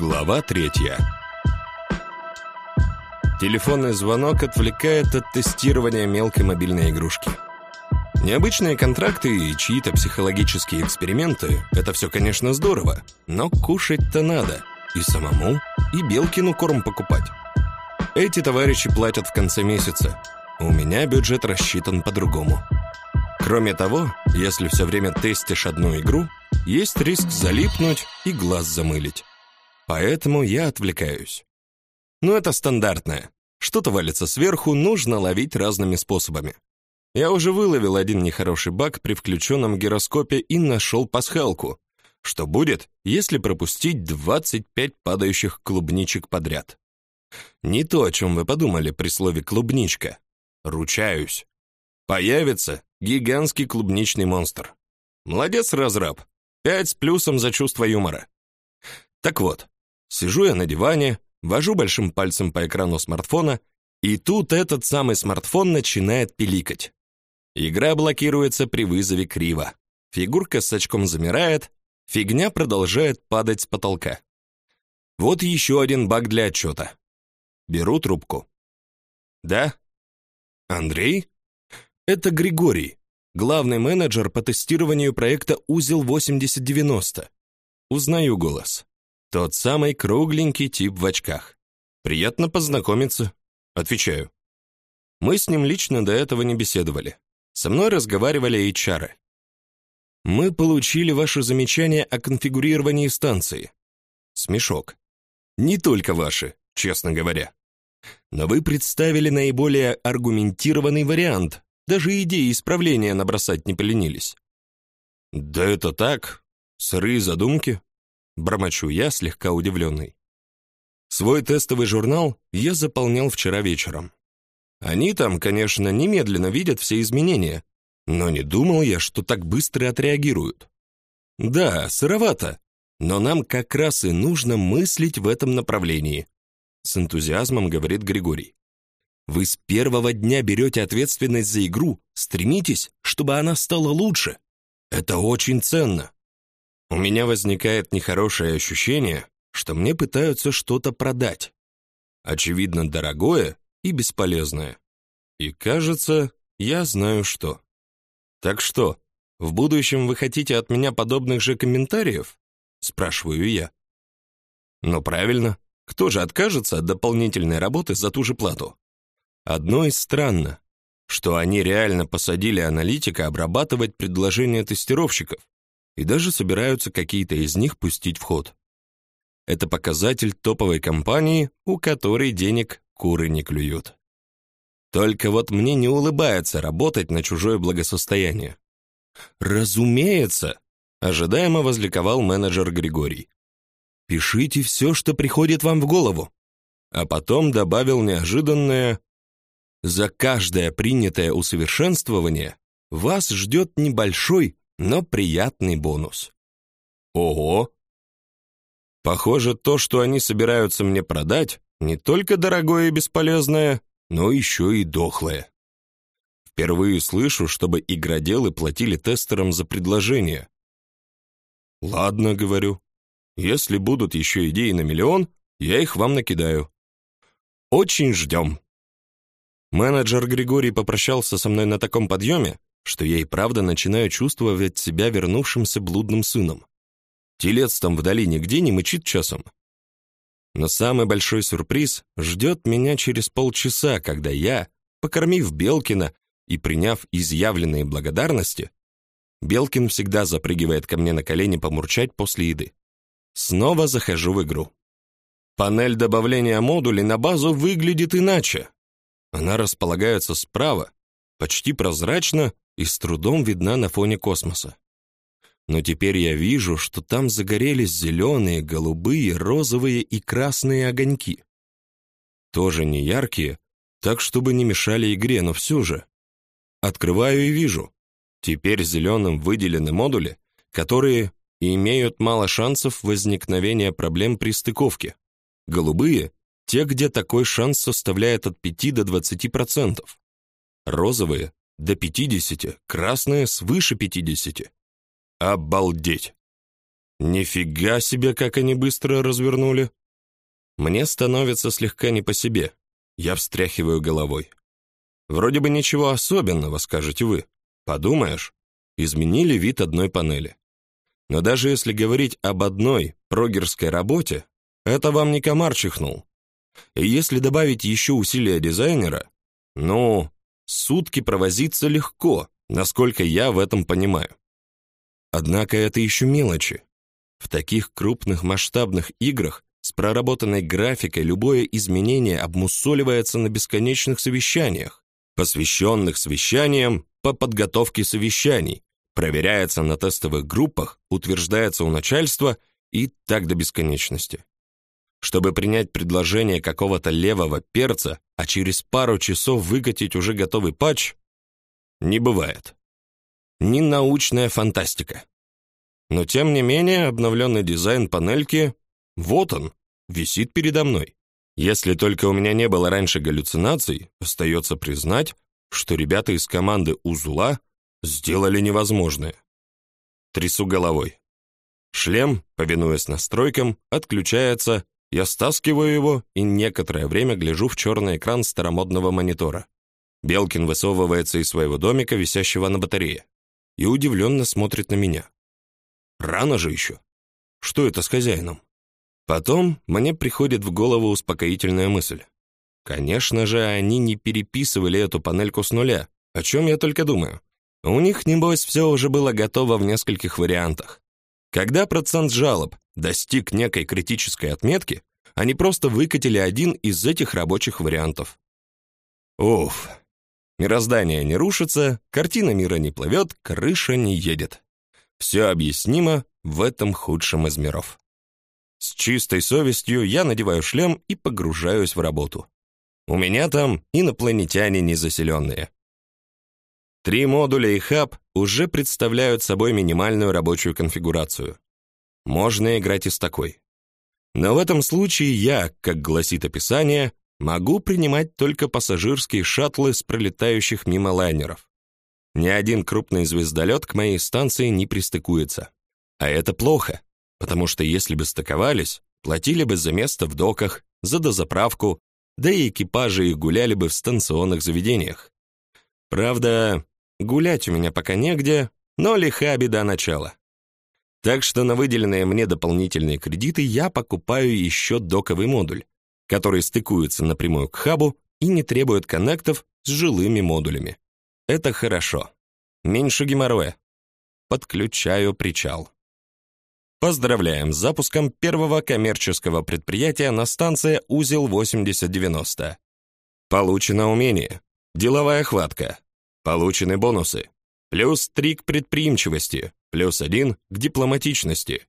Глава третья. Телефонный звонок отвлекает от тестирования мелкой мобильной игрушки. Необычные контракты и чьи-то психологические эксперименты – это все, конечно, здорово, но кушать-то надо. И самому, и Белкину корм покупать. Эти товарищи платят в конце месяца. У меня бюджет рассчитан по-другому. Кроме того, если все время тестишь одну игру, есть риск залипнуть и глаз замылить. Поэтому я отвлекаюсь. Ну, это стандартное. Что-то валится сверху, нужно ловить разными способами. Я уже выловил один нехороший баг при включенном гироскопе и нашел пасхалку. Что будет, если пропустить 25 падающих клубничек подряд? Не то, о чем вы подумали при слове «клубничка». Ручаюсь. Появится гигантский клубничный монстр. Молодец, разраб. Пять с плюсом за чувство юмора. Так вот, сижу я на диване, вожу большим пальцем по экрану смартфона, и тут этот самый смартфон начинает пиликать. Игра блокируется при вызове криво. Фигурка с очком замирает, фигня продолжает падать с потолка. Вот еще один баг для отчета. Беру трубку. Да? Андрей? Это Григорий, главный менеджер по тестированию проекта Узел 8090. Узнаю голос. Тот самый кругленький тип в очках. Приятно познакомиться, отвечаю. Мы с ним лично до этого не беседовали. Со мной разговаривали HR. Мы получили ваше замечание о конфигурировании станции. Смешок. Не только ваши, честно говоря. Но вы представили наиболее аргументированный вариант, даже идеи исправления набросать не поленились. Да это так, сырые задумки, бормочу я, слегка удивленный. Свой тестовый журнал я заполнял вчера вечером. Они там, конечно, немедленно видят все изменения, но не думал я, что так быстро отреагируют. Да, сыровато, но нам как раз и нужно мыслить в этом направлении, с энтузиазмом говорит Григорий. Вы с первого дня берете ответственность за игру, стремитесь, чтобы она стала лучше. Это очень ценно. У меня возникает нехорошее ощущение, что мне пытаются что-то продать. Очевидно, дорогое и бесполезное. И кажется, я знаю что. Так что, в будущем вы хотите от меня подобных же комментариев? спрашиваю я. Ну правильно, кто же откажется от дополнительной работы за ту же плату? Одно из странно, что они реально посадили аналитика обрабатывать предложения тестировщиков и даже собираются какие-то из них пустить в ход. Это показатель топовой компании, у которой денег куры не клюют. Только вот мне не улыбается работать на чужое благосостояние. Разумеется, ожидаемо возликовал менеджер Григорий. Пишите все, что приходит вам в голову. А потом добавил неожиданное за каждое принятое усовершенствование вас ждет небольшой, но приятный бонус. Ого! Похоже, то, что они собираются мне продать, не только дорогое и бесполезное, но еще и дохлое. Впервые слышу, чтобы игроделы платили тестерам за предложение. Ладно, говорю. Если будут еще идеи на миллион, я их вам накидаю. Очень ждем. Менеджер Григорий попрощался со мной на таком подъеме, что я и правда начинаю чувствовать себя вернувшимся блудным сыном. Телец там вдали нигде не мычит часом. Но самый большой сюрприз ждет меня через полчаса, когда я, покормив Белкина и приняв изъявленные благодарности, Белкин всегда запрыгивает ко мне на колени помурчать после еды. Снова захожу в игру. Панель добавления модулей на базу выглядит иначе. Она располагается справа, почти прозрачно и с трудом видна на фоне космоса. Но теперь я вижу, что там загорелись зеленые, голубые, розовые и красные огоньки. Тоже не яркие, так чтобы не мешали игре, но все же. Открываю и вижу. Теперь зеленым выделены модули, которые имеют мало шансов возникновения проблем при стыковке. Голубые те, где такой шанс составляет от 5 до 20%. Розовые до 50, красные свыше 50. Обалдеть. Нифига себе, как они быстро развернули. Мне становится слегка не по себе. Я встряхиваю головой. Вроде бы ничего особенного, скажете вы. Подумаешь, изменили вид одной панели. Но даже если говорить об одной прогерской работе, это вам не комар чихнул. И если добавить еще усилия дизайнера, ну, сутки провозиться легко, насколько я в этом понимаю. Однако это еще мелочи. В таких крупных масштабных играх с проработанной графикой любое изменение обмусоливается на бесконечных совещаниях, посвященных совещаниям по подготовке совещаний, проверяется на тестовых группах, утверждается у начальства и так до бесконечности. Чтобы принять предложение какого-то левого перца, а через пару часов выкатить уже готовый патч, не бывает. Не научная фантастика. Но тем не менее, обновленный дизайн панельки вот он, висит передо мной. Если только у меня не было раньше галлюцинаций, остается признать, что ребята из команды Узула сделали невозможное. Трясу головой. Шлем, повинуясь настройкам, отключается, я стаскиваю его и некоторое время гляжу в черный экран старомодного монитора. Белкин высовывается из своего домика, висящего на батарее, и удивленно смотрит на меня. Рано же еще. Что это с хозяином? Потом мне приходит в голову успокоительная мысль. Конечно же, они не переписывали эту панельку с нуля, о чем я только думаю. У них, небось, все уже было готово в нескольких вариантах. Когда процент жалоб достиг некой критической отметки, они просто выкатили один из этих рабочих вариантов. Уф. Мироздание не рушится, картина мира не плывет, крыша не едет. Все объяснимо в этом худшем из миров. С чистой совестью я надеваю шлем и погружаюсь в работу. У меня там инопланетяне незаселенные. Три модуля и хаб уже представляют собой минимальную рабочую конфигурацию. Можно играть и с такой. Но в этом случае я, как гласит описание, могу принимать только пассажирские шаттлы с пролетающих мимо лайнеров. Ни один крупный звездолет к моей станции не пристыкуется. А это плохо, потому что если бы стыковались, платили бы за место в доках, за дозаправку, да и экипажи их гуляли бы в станционных заведениях. Правда, гулять у меня пока негде, но лиха беда начала. Так что на выделенные мне дополнительные кредиты я покупаю еще доковый модуль, который стыкуется напрямую к хабу и не требует коннектов с жилыми модулями. Это хорошо. Меньше геморроя. Подключаю причал. Поздравляем с запуском первого коммерческого предприятия на станции Узел 8090. Получено умение. Деловая хватка. Получены бонусы. Плюс 3 к предприимчивости, плюс 1 к дипломатичности.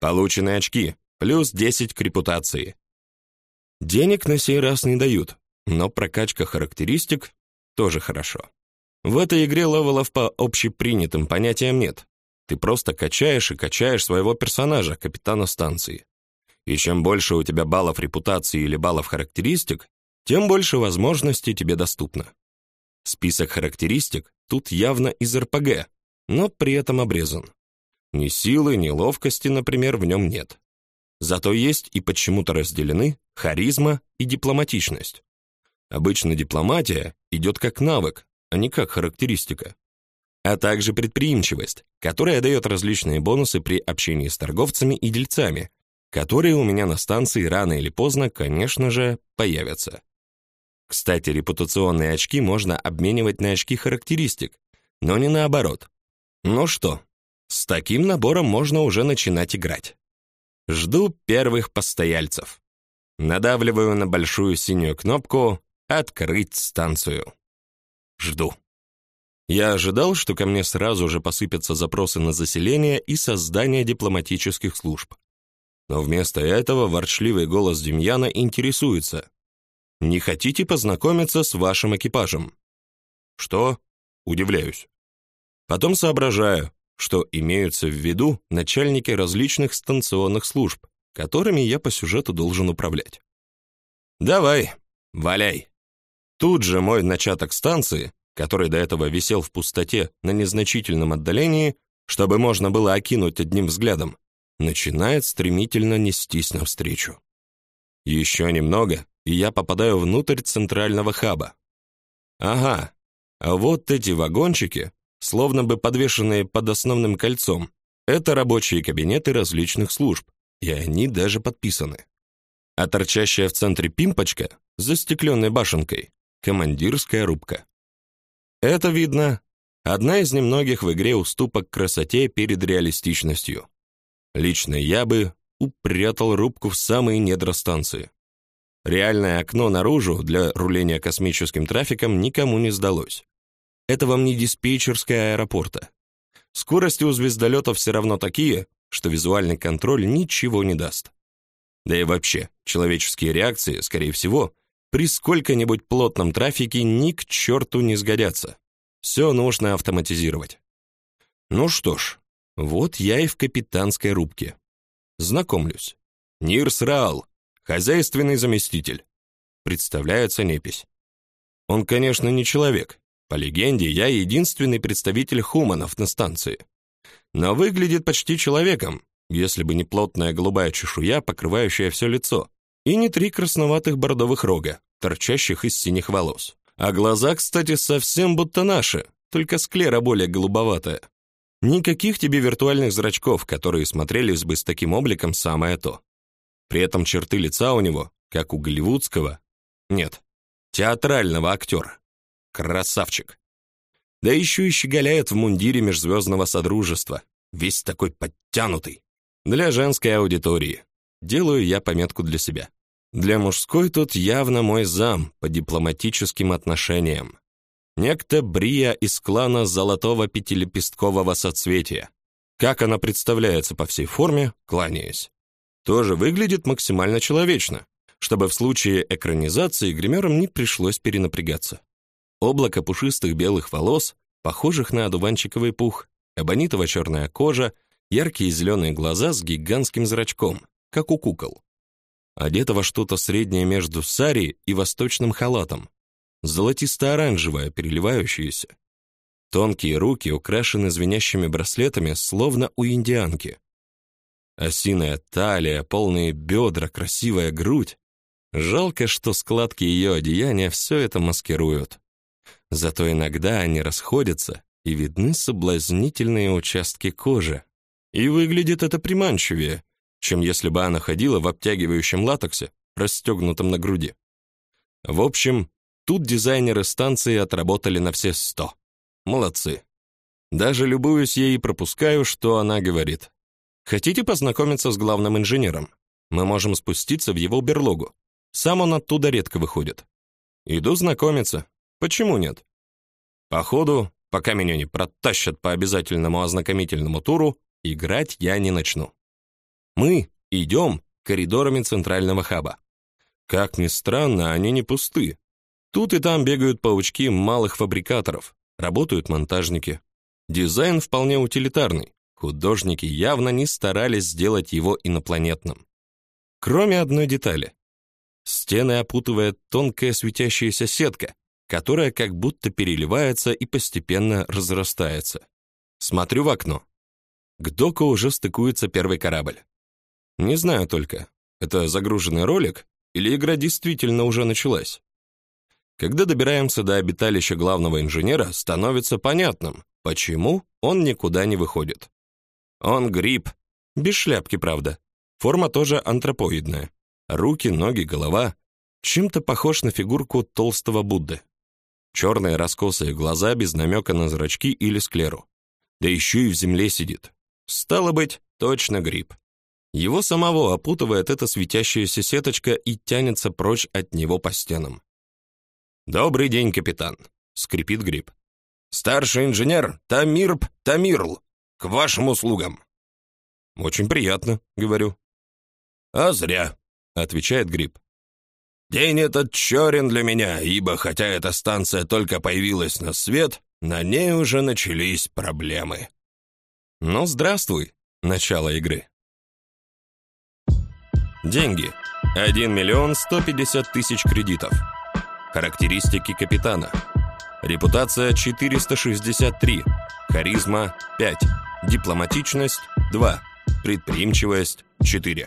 Получены очки, плюс 10 к репутации. Денег на сей раз не дают, но прокачка характеристик тоже хорошо. В этой игре левелов по общепринятым понятиям нет. Ты просто качаешь и качаешь своего персонажа, капитана станции. И чем больше у тебя баллов репутации или баллов характеристик, тем больше возможностей тебе доступно. Список характеристик тут явно из РПГ, но при этом обрезан. Ни силы, ни ловкости, например, в нем нет. Зато есть и почему-то разделены харизма и дипломатичность. Обычно дипломатия идет как навык, а не как характеристика. А также предприимчивость, которая дает различные бонусы при общении с торговцами и дельцами, которые у меня на станции рано или поздно, конечно же, появятся. Кстати, репутационные очки можно обменивать на очки характеристик, но не наоборот. Ну что, с таким набором можно уже начинать играть. Жду первых постояльцев. Надавливаю на большую синюю кнопку «Открыть станцию». Жду. Я ожидал, что ко мне сразу же посыпятся запросы на заселение и создание дипломатических служб. Но вместо этого ворчливый голос Демьяна интересуется. «Не хотите познакомиться с вашим экипажем?» «Что?» Удивляюсь. Потом соображаю, что имеются в виду начальники различных станционных служб, которыми я по сюжету должен управлять. «Давай, валяй!» Тут же мой начаток станции, который до этого висел в пустоте на незначительном отдалении, чтобы можно было окинуть одним взглядом, начинает стремительно нестись навстречу. Еще немного, и я попадаю внутрь центрального хаба. Ага, а вот эти вагончики, словно бы подвешенные под основным кольцом, это рабочие кабинеты различных служб, и они даже подписаны. А торчащая в центре пимпочка, застекленной башенкой, командирская рубка. Это видно одна из немногих в игре уступок красоте перед реалистичностью. Лично я бы упрятал рубку в самые недра станции. Реальное окно наружу для руления космическим трафиком никому не сдалось. Это вам не диспетчерская аэропорта. Скорости у звездолетов все равно такие, что визуальный контроль ничего не даст. Да и вообще, человеческие реакции, скорее всего, при сколько-нибудь плотном трафике ни к черту не сгодятся. Все нужно автоматизировать. Ну что ж, вот я и в капитанской рубке. Знакомлюсь. Нирс Раал, хозяйственный заместитель. Представляется непись. Он, конечно, не человек. По легенде, я единственный представитель хуманов на станции. Но выглядит почти человеком, если бы не плотная голубая чешуя, покрывающая все лицо, и не три красноватых бордовых рога, торчащих из синих волос. А глаза, кстати, совсем будто наши, только склера более голубоватая. Никаких тебе виртуальных зрачков, которые смотрелись бы с таким обликом самое то. При этом черты лица у него, как у голливудского, нет, театрального актера. Красавчик. Да еще и щеголяет в мундире межзвездного содружества, весь такой подтянутый. Для женской аудитории. Делаю я пометку для себя. Для мужской тут явно мой зам по дипломатическим отношениям. Некто Брия из клана Золотого Пятилепесткового Соцветия. Как она представляется по всей форме, кланяясь. Тоже выглядит максимально человечно, чтобы в случае экранизации гримерам не пришлось перенапрягаться. Облако пушистых белых волос, похожих на одуванчиковый пух, эбонитово-черная кожа, яркие зеленые глаза с гигантским зрачком, как у кукол одета во что-то среднее между сари и восточным халатом, золотисто-оранжевое, переливающееся. Тонкие руки украшены звенящими браслетами, словно у индианки. Осиная талия, полные бедра, красивая грудь. Жалко, что складки ее одеяния все это маскируют. Зато иногда они расходятся, и видны соблазнительные участки кожи. И выглядит это приманчивее, чем если бы она ходила в обтягивающем латексе, расстегнутом на груди. В общем, тут дизайнеры станции отработали на все сто. Молодцы. Даже любуюсь ей и пропускаю, что она говорит. Хотите познакомиться с главным инженером? Мы можем спуститься в его берлогу. Сам он оттуда редко выходит. Иду знакомиться. Почему нет? Походу, пока меня не протащат по обязательному ознакомительному туру, играть я не начну. Мы идем коридорами центрального хаба. Как ни странно, они не пусты. Тут и там бегают паучки малых фабрикаторов, работают монтажники. Дизайн вполне утилитарный. Художники явно не старались сделать его инопланетным. Кроме одной детали. Стены опутывает тонкая светящаяся сетка, которая как будто переливается и постепенно разрастается. Смотрю в окно. К доку уже стыкуется первый корабль. Не знаю только, это загруженный ролик или игра действительно уже началась. Когда добираемся до обиталища главного инженера, становится понятным, почему он никуда не выходит. Он гриб, без шляпки, правда. Форма тоже антропоидная. Руки, ноги, голова чем-то похож на фигурку толстого Будды. Черные раскосые глаза без намека на зрачки или склеру. Да еще и в земле сидит. Стало быть, точно гриб. Его самого опутывает эта светящаяся сеточка и тянется прочь от него по стенам. «Добрый день, капитан», — скрипит гриб. «Старший инженер Тамирб Тамирл, к вашим услугам». «Очень приятно», — говорю. «А зря», — отвечает гриб. «День этот черен для меня, ибо хотя эта станция только появилась на свет, на ней уже начались проблемы». «Ну, здравствуй, начало игры». Деньги. 1 миллион 150 тысяч кредитов. Характеристики капитана. Репутация 463. Харизма 5. Дипломатичность 2. Предприимчивость – 4.